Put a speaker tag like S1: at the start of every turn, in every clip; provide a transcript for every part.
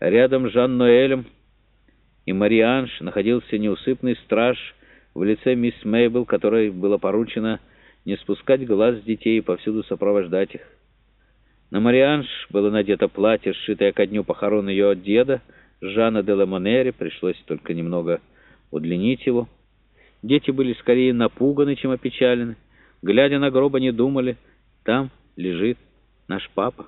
S1: Рядом с Жан-Ноэлем и Марианж находился неусыпный страж в лице мисс Мейбл, которой было поручено не спускать глаз с детей и повсюду сопровождать их. На Марианж было надето платье, сшитое ко дню похорон ее деда, Жана де Ламонере, пришлось только немного удлинить его. Дети были скорее напуганы, чем опечалены. Глядя на гроб, они думали, там лежит наш папа.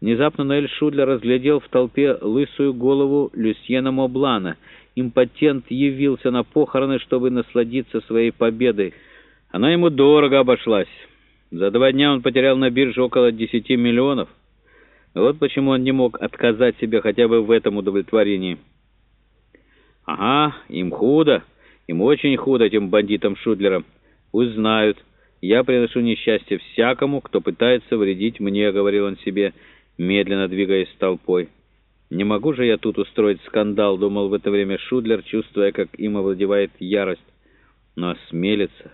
S1: Внезапно Ноэль Шудлер разглядел в толпе лысую голову Люсьена Моблана. Импотент явился на похороны, чтобы насладиться своей победой. Она ему дорого обошлась. За два дня он потерял на бирже около 10 миллионов. Вот почему он не мог отказать себе хотя бы в этом удовлетворении. «Ага, им худо, им очень худо, этим бандитам Шудлерам. Пусть знают, я приношу несчастье всякому, кто пытается вредить мне», — говорил он себе, медленно двигаясь толпой. «Не могу же я тут устроить скандал», — думал в это время Шудлер, чувствуя, как им овладевает ярость. «Но осмелится,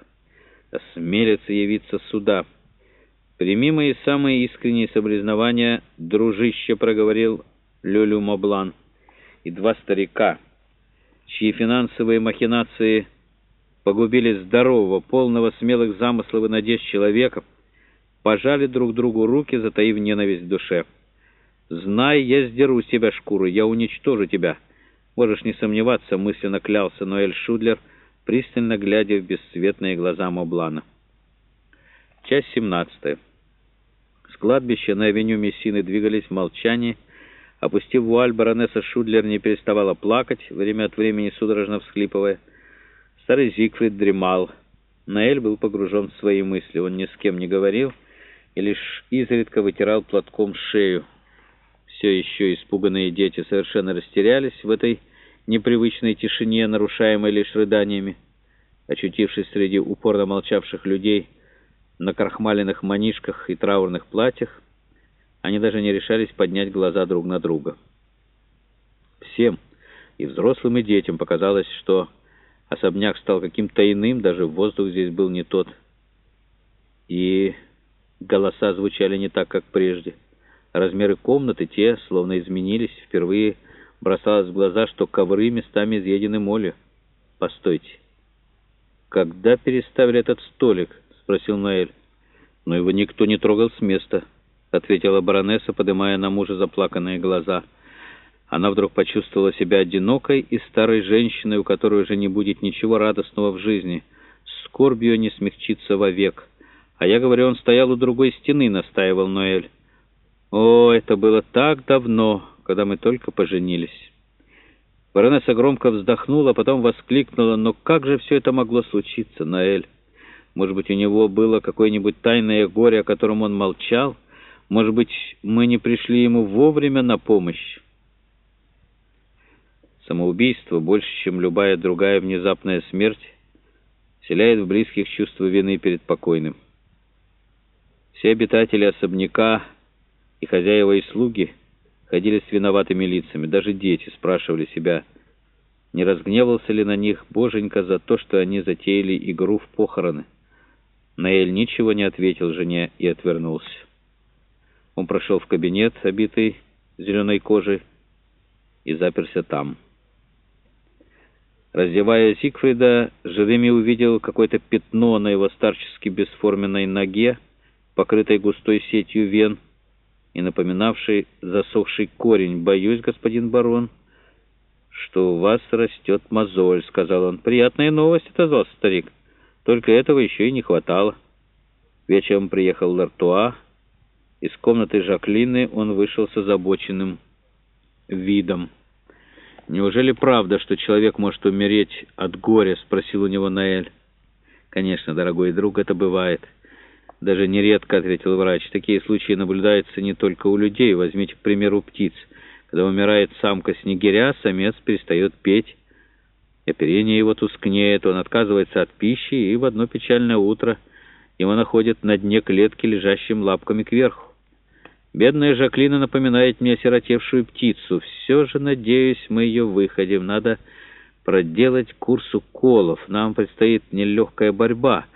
S1: осмелится явиться сюда». «Прими мои самые искренние соболезнования, дружище», — проговорил Люлю Моблан. И два старика, чьи финансовые махинации погубили здорового, полного смелых замыслов и надежд человека, пожали друг другу руки, затаив ненависть в душе. «Знай, я сдеру с тебя шкуру, я уничтожу тебя». Можешь не сомневаться, мысленно клялся Ноэль Шудлер, пристально глядя в бесцветные глаза Моблана. Часть 17. С кладбища на авеню Мессины двигались в молчании. Опустив вуаль, баронесса Шудлер не переставала плакать, время от времени судорожно всхлипывая. Старый Зигфрид дремал. Наэль был погружен в свои мысли. Он ни с кем не говорил и лишь изредка вытирал платком шею. Все еще испуганные дети совершенно растерялись в этой непривычной тишине, нарушаемой лишь рыданиями. Очутившись среди упорно молчавших людей, на крахмаленных манишках и траурных платьях, они даже не решались поднять глаза друг на друга. Всем, и взрослым, и детям, показалось, что особняк стал каким-то иным, даже воздух здесь был не тот. И голоса звучали не так, как прежде. Размеры комнаты те, словно изменились, впервые бросалось в глаза, что ковры местами изъедены молью. Постойте. Когда переставили этот столик? — спросил Ноэль. «Но его никто не трогал с места», — ответила баронесса, поднимая на мужа заплаканные глаза. Она вдруг почувствовала себя одинокой и старой женщиной, у которой уже не будет ничего радостного в жизни. Скорбью не смягчится вовек. «А я говорю, он стоял у другой стены», — настаивал Ноэль. «О, это было так давно, когда мы только поженились». Баронесса громко вздохнула, потом воскликнула, «Но как же все это могло случиться, Ноэль?» Может быть, у него было какое-нибудь тайное горе, о котором он молчал? Может быть, мы не пришли ему вовремя на помощь? Самоубийство, больше, чем любая другая внезапная смерть, вселяет в близких чувство вины перед покойным. Все обитатели особняка и хозяева и слуги ходили с виноватыми лицами. Даже дети спрашивали себя, не разгневался ли на них Боженька за то, что они затеяли игру в похороны. Наэль ничего не ответил жене и отвернулся. Он прошел в кабинет, обитый зеленой кожей, и заперся там. Раздевая Зигфрида, Жереми увидел какое-то пятно на его старчески бесформенной ноге, покрытой густой сетью вен и напоминавшей засохший корень. «Боюсь, господин барон, что у вас растет мозоль», — сказал он. «Приятная новость», — отозвался старик. Только этого еще и не хватало. Вечером приехал Лартуа. Из комнаты Жаклины он вышел с озабоченным видом. «Неужели правда, что человек может умереть от горя?» — спросил у него Наэль. «Конечно, дорогой друг, это бывает». «Даже нередко», — ответил врач. «Такие случаи наблюдаются не только у людей. Возьмите, к примеру, птиц. Когда умирает самка снегиря, самец перестает петь». Оперение его тускнеет, он отказывается от пищи, и в одно печальное утро его находят на дне клетки, лежащим лапками кверху. Бедная Жаклина напоминает мне осиротевшую птицу. Все же, надеюсь, мы ее выходим. Надо проделать курс уколов. Нам предстоит нелегкая борьба.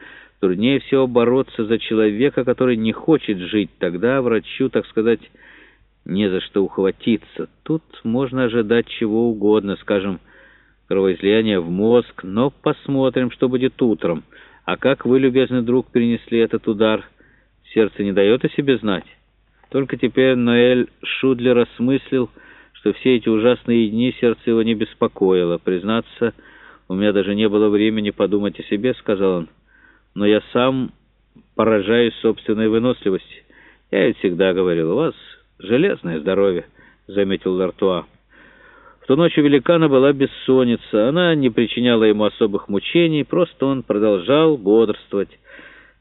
S1: Труднее всего бороться за человека, который не хочет жить. Тогда врачу, так сказать, не за что ухватиться. Тут можно ожидать чего угодно, скажем, кровоизлияние в мозг, но посмотрим, что будет утром. А как вы, любезный друг, перенесли этот удар? Сердце не дает о себе знать. Только теперь Ноэль Шудлер осмыслил, что все эти ужасные дни сердце его не беспокоило. Признаться, у меня даже не было времени подумать о себе, сказал он. Но я сам поражаюсь собственной выносливости. Я ведь всегда говорил, у вас железное здоровье, заметил Лартуа. В ту ночь у великана была бессонница. Она не причиняла ему особых мучений, просто он продолжал бодрствовать,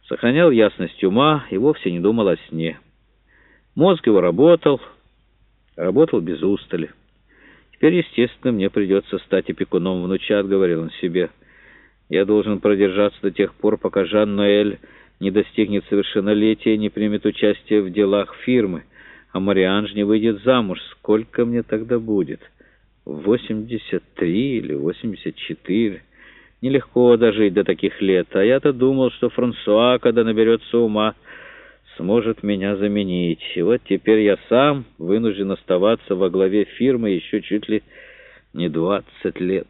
S1: сохранял ясность ума и вовсе не думал о сне. Мозг его работал, работал без устали. Теперь, естественно, мне придется стать опекуном внучат, говорил он себе. Я должен продержаться до тех пор, пока Жан-Ноэль не достигнет совершеннолетия и не примет участие в делах фирмы, а Марианж не выйдет замуж. Сколько мне тогда будет? 83 или 84? Нелегко дожить до таких лет. А я-то думал, что Франсуа, когда наберется ума, сможет меня заменить. И вот теперь я сам вынужден оставаться во главе фирмы еще чуть ли не 20 лет».